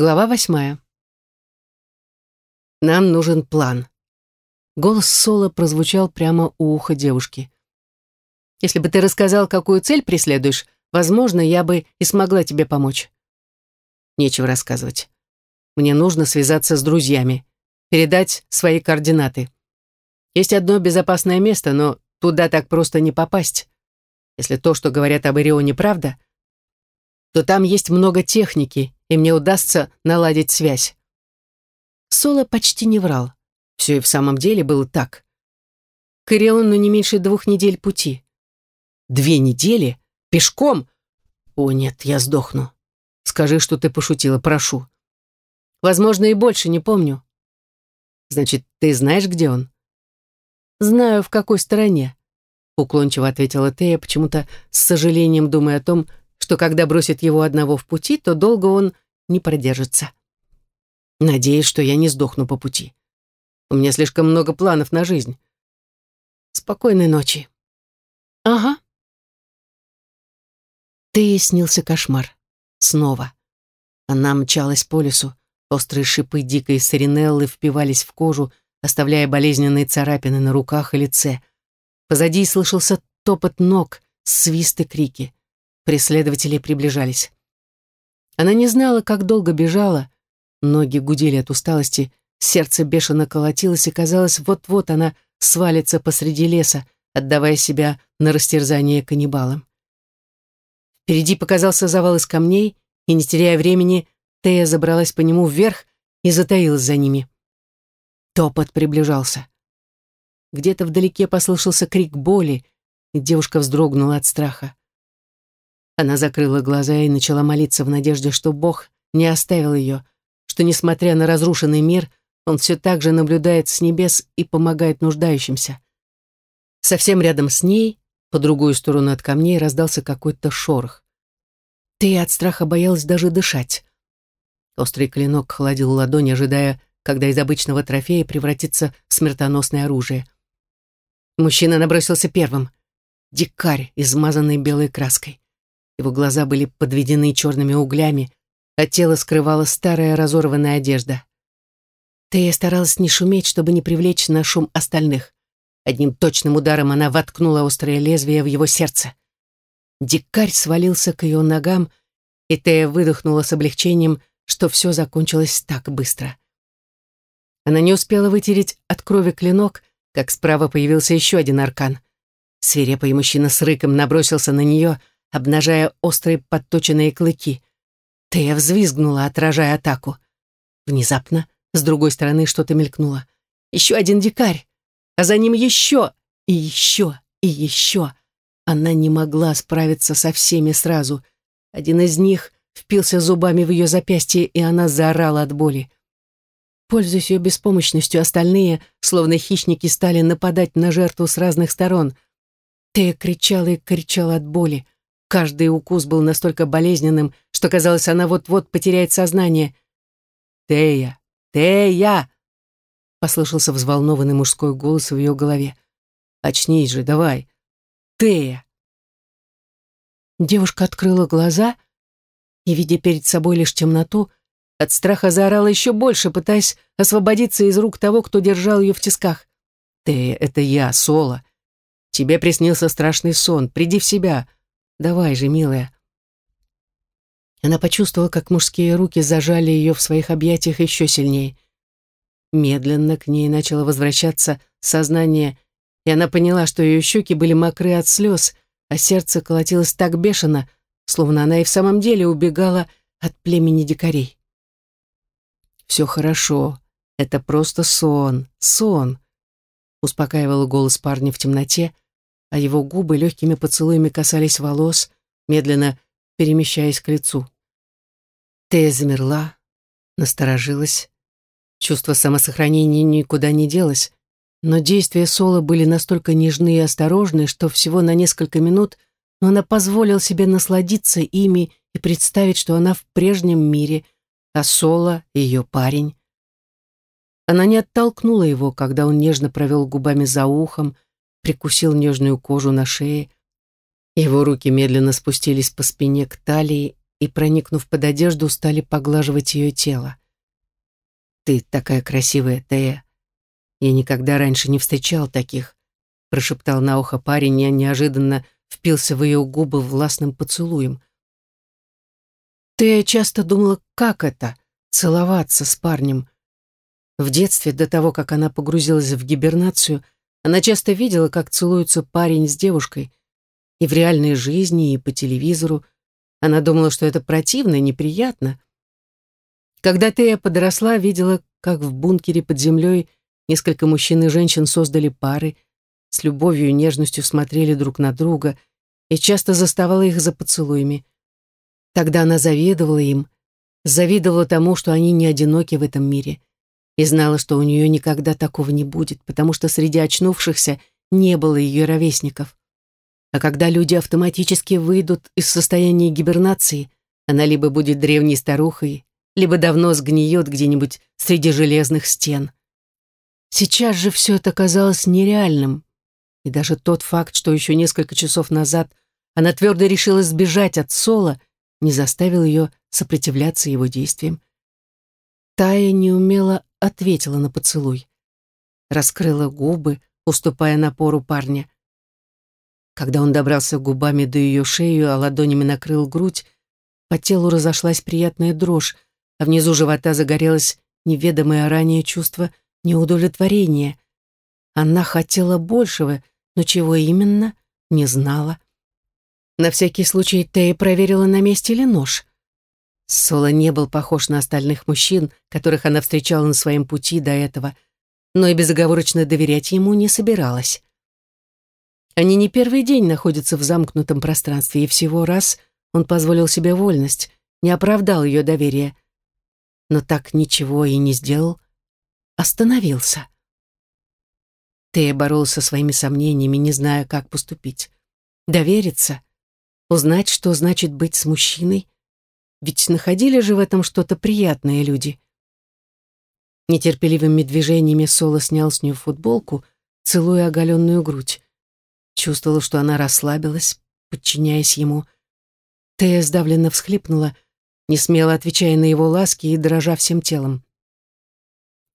Глава восьмая. Нам нужен план. Голос Соло прозвучал прямо у уха девушки. Если бы ты рассказал, какую цель преследуешь, возможно, я бы и смогла тебе помочь. Нечего рассказывать. Мне нужно связаться с друзьями, передать свои координаты. Есть одно безопасное место, но туда так просто не попасть. Если то, что говорят об Ирионе, правда, то там есть много техники, и мне удастся наладить связь. Соло почти не врал. Все и в самом деле было так. К Ириону не меньше двух недель пути. Две недели? Пешком? О, нет, я сдохну. Скажи, что ты пошутила, прошу. Возможно, и больше, не помню. Значит, ты знаешь, где он? Знаю, в какой стороне. Уклончиво ответила Тея, почему-то с сожалением думая о том, что когда бросит его одного в пути, то долго он не продержится. Надеюсь, что я не сдохну по пути. У меня слишком много планов на жизнь. Спокойной ночи. Ага. Ты снился кошмар. Снова. Она мчалась по лесу. Острые шипы дикой саринеллы впивались в кожу, оставляя болезненные царапины на руках и лице. Позади слышался топот ног, свист и крики. Преследователи приближались. Она не знала, как долго бежала. Ноги гудели от усталости, сердце бешено колотилось, и казалось, вот-вот она свалится посреди леса, отдавая себя на растерзание каннибалам. Впереди показался завал из камней, и, не теряя времени, Тея забралась по нему вверх и затаилась за ними. Топот приближался. Где-то вдалеке послышался крик боли, и девушка вздрогнула от страха. Она закрыла глаза и начала молиться в надежде, что Бог не оставил ее, что, несмотря на разрушенный мир, Он все так же наблюдает с небес и помогает нуждающимся. Совсем рядом с ней, по другую сторону от камней, раздался какой-то шорох. Ты от страха боялась даже дышать. Острый клинок холодил ладонь, ожидая, когда из обычного трофея превратится в смертоносное оружие. Мужчина набросился первым. Дикарь, измазанный белой краской. Его глаза были подведены черными углями, а тело скрывала старая разорванная одежда. Тея старалась не шуметь, чтобы не привлечь на шум остальных. Одним точным ударом она воткнула острое лезвие в его сердце. Дикарь свалился к ее ногам, и Тея выдохнула с облегчением, что все закончилось так быстро. Она не успела вытереть от крови клинок, как справа появился еще один аркан. Свирепый мужчина с рыком набросился на нее, обнажая острые подточенные клыки. Тея взвизгнула, отражая атаку. Внезапно с другой стороны что-то мелькнуло. Еще один дикарь, а за ним еще и еще и еще. Она не могла справиться со всеми сразу. Один из них впился зубами в ее запястье, и она заорала от боли. Пользуясь ее беспомощностью, остальные, словно хищники, стали нападать на жертву с разных сторон. Тея кричала и кричала от боли. Каждый укус был настолько болезненным, что казалось, она вот-вот потеряет сознание. «Тея! Тея!» Послышался взволнованный мужской голос в ее голове. «Очнись же, давай! Тея!» Девушка открыла глаза — и, видя перед собой лишь темноту, от страха заорала еще больше, пытаясь освободиться из рук того, кто держал ее в тисках. «Ты, это я, Соло. Тебе приснился страшный сон. Приди в себя. Давай же, милая». Она почувствовала, как мужские руки зажали ее в своих объятиях еще сильнее. Медленно к ней начало возвращаться сознание, и она поняла, что ее щеки были мокры от слез, а сердце колотилось так бешено, словно она и в самом деле убегала от племени дикарей. «Все хорошо. Это просто сон. Сон», — успокаивал голос парня в темноте, а его губы легкими поцелуями касались волос, медленно перемещаясь к лицу. Тея замерла, насторожилась. Чувство самосохранения никуда не делось, но действия Соло были настолько нежны и осторожны, что всего на несколько минут — но она позволила себе насладиться ими и представить, что она в прежнем мире, а Соло — ее парень. Она не оттолкнула его, когда он нежно провел губами за ухом, прикусил нежную кожу на шее. Его руки медленно спустились по спине к талии, и, проникнув под одежду, стали поглаживать ее тело. «Ты такая красивая, Тея. Я никогда раньше не встречал таких», прошептал на ухо парень и неожиданно впился в ее губы властным поцелуем. Тея часто думала, как это — целоваться с парнем. В детстве, до того, как она погрузилась в гибернацию, она часто видела, как целуются парень с девушкой. И в реальной жизни, и по телевизору. Она думала, что это противно и неприятно. Когда Тея подросла, видела, как в бункере под землей несколько мужчин и женщин создали пары, с любовью и нежностью смотрели друг на друга и часто заставала их за поцелуями. Тогда она завидовала им, завидовала тому, что они не одиноки в этом мире, и знала, что у нее никогда такого не будет, потому что среди очнувшихся не было ее ровесников. А когда люди автоматически выйдут из состояния гибернации, она либо будет древней старухой, либо давно сгниет где-нибудь среди железных стен. Сейчас же все это казалось нереальным. И даже тот факт, что еще несколько часов назад она твердо решила сбежать от Сола, не заставил ее сопротивляться его действиям. Тая неумело ответила на поцелуй. Раскрыла губы, уступая напору парня. Когда он добрался губами до ее шеи, а ладонями накрыл грудь, по телу разошлась приятная дрожь, а внизу живота загорелось неведомое ранее чувство неудовлетворения. Она хотела большего, но чего именно, не знала. На всякий случай Тея проверила, на месте ли нож. Соло не был похож на остальных мужчин, которых она встречала на своем пути до этого, но и безоговорочно доверять ему не собиралась. Они не первый день находятся в замкнутом пространстве, и всего раз он позволил себе вольность, не оправдал ее доверие. Но так ничего и не сделал. Остановился. Тея боролся со своими сомнениями, не зная, как поступить. Довериться, узнать, что значит быть с мужчиной, ведь находили же в этом что-то приятное люди. Нетерпеливыми движениями Соло снял с нее футболку, целуя оголенную грудь. Чувствовала, что она расслабилась, подчиняясь ему. Тея сдавленно всхлипнула, не смело отвечая на его ласки и дрожа всем телом.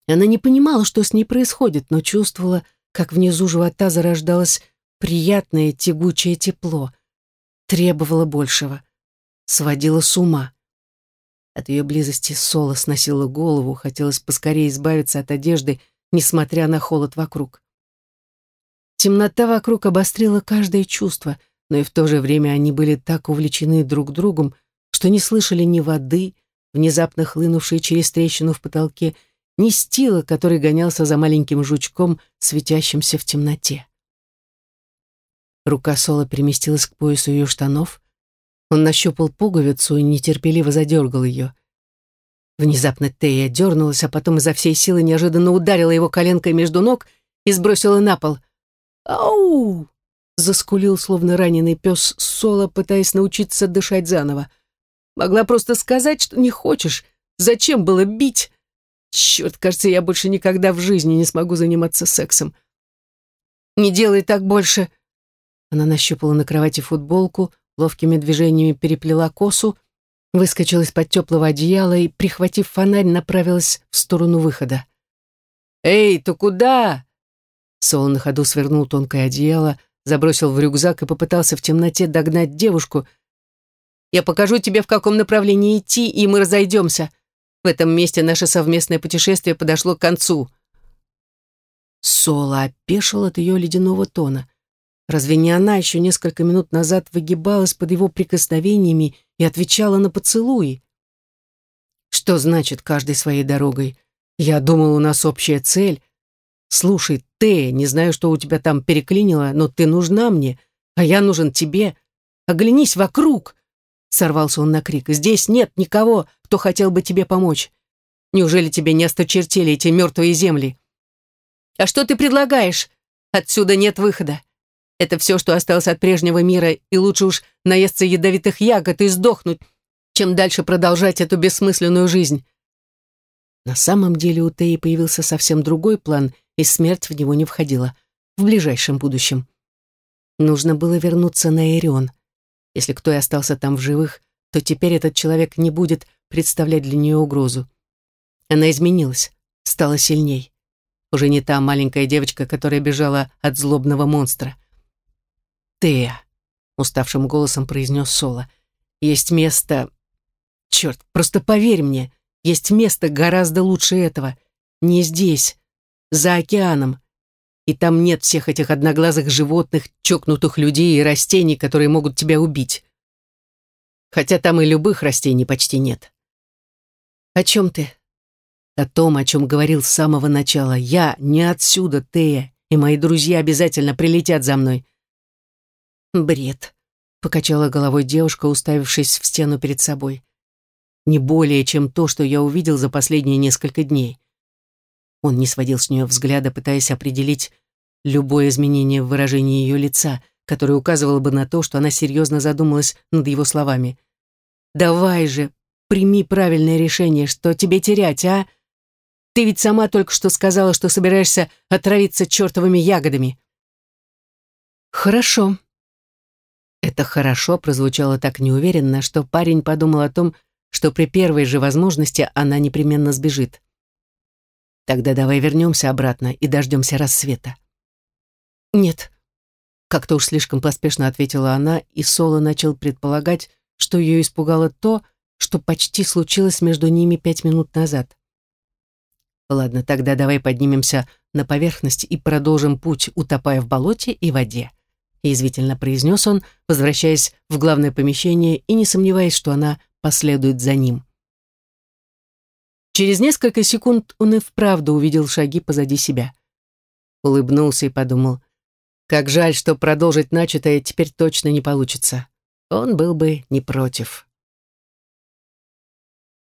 Она не понимала, что с ней происходит, но чувствовала, как внизу живота зарождалось приятное тягучее тепло. Требовала большего. Сводила с ума. От ее близости Соло сносила голову, хотелось поскорее избавиться от одежды, несмотря на холод вокруг. Темнота вокруг обострила каждое чувство, но и в то же время они были так увлечены друг другом, что не слышали ни воды, внезапно хлынувшей через трещину в потолке, ни стила, который гонялся за маленьким жучком, светящимся в темноте. Рука Соло переместилась к поясу ее штанов, он нащупал пуговицу и нетерпеливо задергал ее. Внезапно Тея дернулась, а потом изо всей силы неожиданно ударила его коленкой между ног и сбросила на пол. «Ау!» — заскулил, словно раненый пес Соло, пытаясь научиться дышать заново. «Могла просто сказать, что не хочешь. Зачем было бить? Черт, кажется, я больше никогда в жизни не смогу заниматься сексом». «Не делай так больше!» Она нащупала на кровати футболку, ловкими движениями переплела косу, выскочила из-под теплого одеяла и, прихватив фонарь, направилась в сторону выхода. «Эй, ты куда?» Сол на ходу свернул тонкое одеяло, забросил в рюкзак и попытался в темноте догнать девушку. «Я покажу тебе, в каком направлении идти, и мы разойдемся. В этом месте наше совместное путешествие подошло к концу». Соло опешил от ее ледяного тона. Разве не она еще несколько минут назад выгибалась под его прикосновениями и отвечала на поцелуи? Что значит каждой своей дорогой? Я думал, у нас общая цель. Слушай, ты, не знаю, что у тебя там переклинило, но ты нужна мне, а я нужен тебе. Оглянись вокруг!» Сорвался он на крик. «Здесь нет никого, кто хотел бы тебе помочь. Неужели тебе не осточертели эти мертвые земли?» «А что ты предлагаешь? Отсюда нет выхода. Это все, что осталось от прежнего мира, и лучше уж наесться ядовитых ягод и сдохнуть, чем дальше продолжать эту бессмысленную жизнь. На самом деле у Теи появился совсем другой план, и смерть в него не входила. В ближайшем будущем. Нужно было вернуться на Эрион. Если кто и остался там в живых, то теперь этот человек не будет представлять для нее угрозу. Она изменилась, стала сильней. Уже не та маленькая девочка, которая бежала от злобного монстра. «Тея», — уставшим голосом произнес Соло, — «есть место... Черт, просто поверь мне, есть место гораздо лучше этого. Не здесь, за океаном. И там нет всех этих одноглазых животных, чокнутых людей и растений, которые могут тебя убить. Хотя там и любых растений почти нет. О чем ты? О том, о чем говорил с самого начала. Я не отсюда, Тея, и мои друзья обязательно прилетят за мной. Бред, покачала головой девушка, уставившись в стену перед собой. Не более, чем то, что я увидел за последние несколько дней. Он не сводил с нее взгляда, пытаясь определить любое изменение в выражении ее лица, которое указывало бы на то, что она серьезно задумалась над его словами. «Давай же, прими правильное решение, что тебе терять, а? Ты ведь сама только что сказала, что собираешься отравиться чертовыми ягодами». «Хорошо». Это «хорошо» прозвучало так неуверенно, что парень подумал о том, что при первой же возможности она непременно сбежит. Тогда давай вернемся обратно и дождемся рассвета. Нет. Как-то уж слишком поспешно ответила она, и Соло начал предполагать, что ее испугало то, что почти случилось между ними пять минут назад. Ладно, тогда давай поднимемся на поверхность и продолжим путь, утопая в болоте и воде. Язвительно произнес он, возвращаясь в главное помещение и не сомневаясь, что она последует за ним. Через несколько секунд он и вправду увидел шаги позади себя. Улыбнулся и подумал, как жаль, что продолжить начатое теперь точно не получится. Он был бы не против.